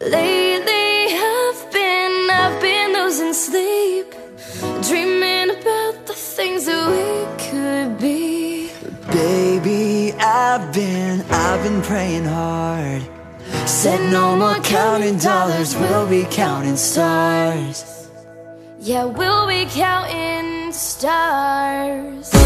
Lately I've been, I've been losing sleep Dreaming about the things that we could be. Baby, I've been, I've been praying hard. Said no more counting dollars, we'll be counting stars. Yeah, we'll be counting stars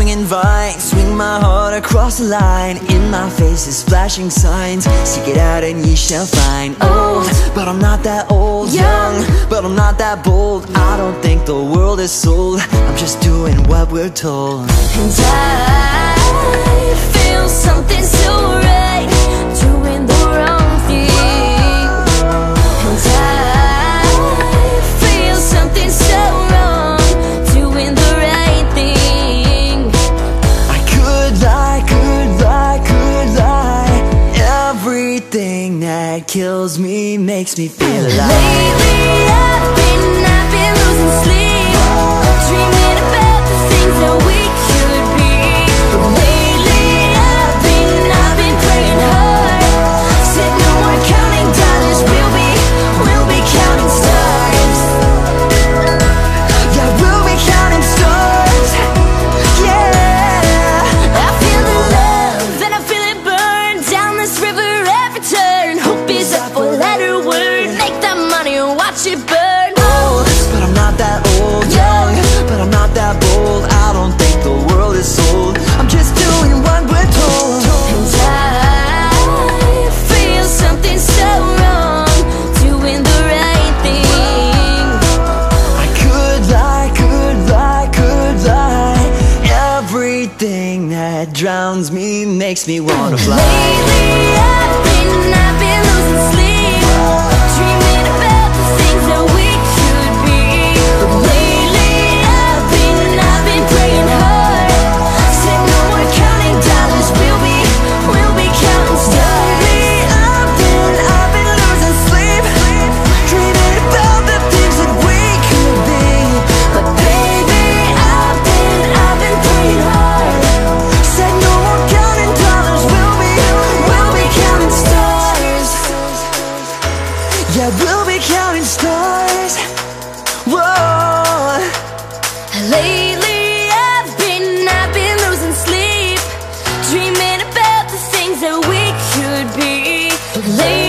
swinging vine Swing my heart across the line. In my face is flashing signs Seek it out and ye shall find. Old, but I'm not that old Young, but I'm not that bold. I don't think the world is sold. I'm just doing what we're told. And I feel something so kills me makes me feel alive. Lately that old Young, but I'm not that bold. I don't think the world is sold. I'm just doing what we're told. And I feel something so wrong Doing the right thing. I could lie, could lie, could lie. Everything that drowns me makes me wanna fly. Lately Yeah, we'll be counting stars. Whoa. Lately I've been, I've been losing sleep. Dreaming about the things that we could be. Lately